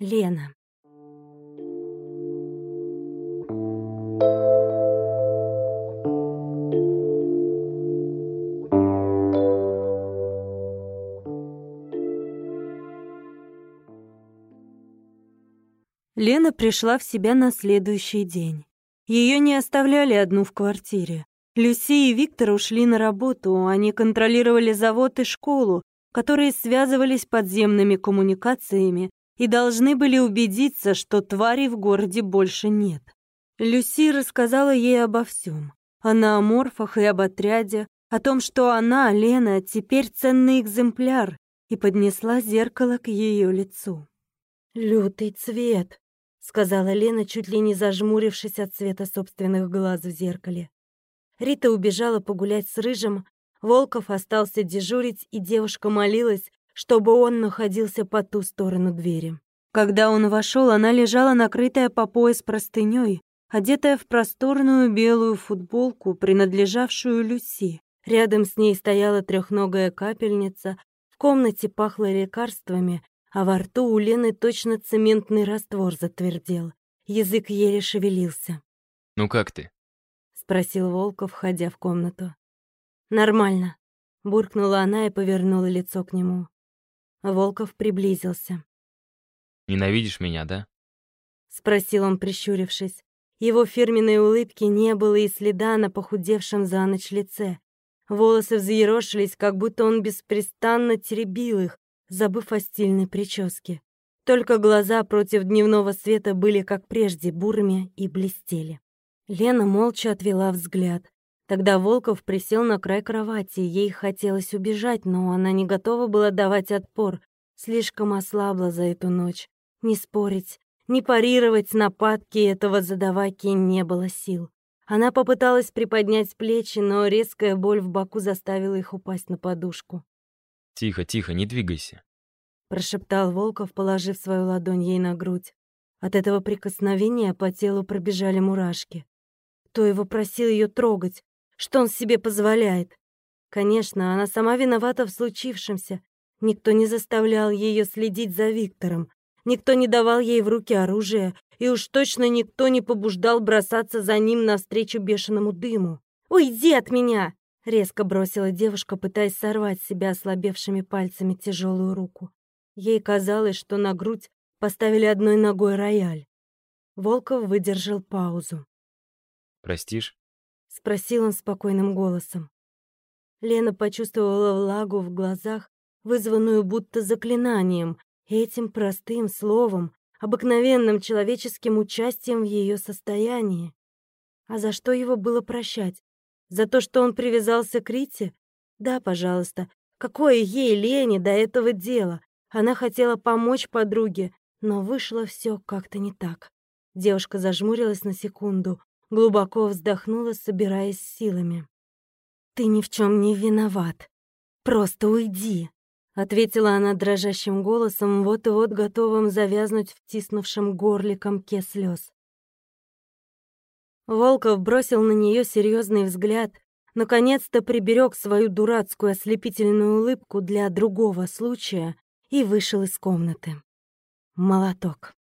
Лена. Лена пришла в себя на следующий день. Ее не оставляли одну в квартире. Люси и Виктор ушли на работу, они контролировали завод и школу, которые связывались подземными коммуникациями и должны были убедиться, что тварей в городе больше нет. Люси рассказала ей обо всем. О наоморфах и об отряде, о том, что она, Лена, теперь ценный экземпляр, и поднесла зеркало к ее лицу. «Лютый цвет», — сказала Лена, чуть ли не зажмурившись от цвета собственных глаз в зеркале. Рита убежала погулять с Рыжим, Волков остался дежурить, и девушка молилась, чтобы он находился по ту сторону двери. Когда он вошел, она лежала накрытая по пояс простыней, одетая в просторную белую футболку, принадлежавшую Люси. Рядом с ней стояла трехногая капельница, в комнате пахло лекарствами, а во рту у Лены точно цементный раствор затвердел. Язык еле шевелился. «Ну как ты?» спросил Волков, входя в комнату. Нормально, буркнула она и повернула лицо к нему. Волков приблизился. Ненавидишь меня, да? спросил он, прищурившись. Его фирменной улыбки не было и следа на похудевшем за ночь лице. Волосы взъерошились, как будто он беспрестанно теребил их, забыв о стильной прическе. Только глаза против дневного света были, как прежде, бурыми и блестели. Лена молча отвела взгляд. Тогда Волков присел на край кровати. Ей хотелось убежать, но она не готова была давать отпор. Слишком ослабла за эту ночь. Не спорить, не парировать нападки этого задаваки не было сил. Она попыталась приподнять плечи, но резкая боль в боку заставила их упасть на подушку. «Тихо, тихо, не двигайся», — прошептал Волков, положив свою ладонь ей на грудь. От этого прикосновения по телу пробежали мурашки. Кто его просил ее трогать? Что он себе позволяет? Конечно, она сама виновата в случившемся. Никто не заставлял ее следить за Виктором. Никто не давал ей в руки оружие, и уж точно никто не побуждал бросаться за ним навстречу бешеному дыму. «Уйди от меня!» — резко бросила девушка, пытаясь сорвать с себя ослабевшими пальцами тяжелую руку. Ей казалось, что на грудь поставили одной ногой рояль. Волков выдержал паузу. Простишь?» — спросил он спокойным голосом. Лена почувствовала влагу в глазах, вызванную будто заклинанием, этим простым словом, обыкновенным человеческим участием в ее состоянии. А за что его было прощать? За то, что он привязался к Рите? Да, пожалуйста. Какое ей, Лене, до этого дела? Она хотела помочь подруге, но вышло все как-то не так. Девушка зажмурилась на секунду, глубоко вздохнула, собираясь силами. «Ты ни в чем не виноват. Просто уйди», — ответила она дрожащим голосом, вот-вот готовым завязнуть в тиснувшем горле комке слез. Волков бросил на нее серьезный взгляд, наконец-то приберег свою дурацкую ослепительную улыбку для другого случая и вышел из комнаты. Молоток.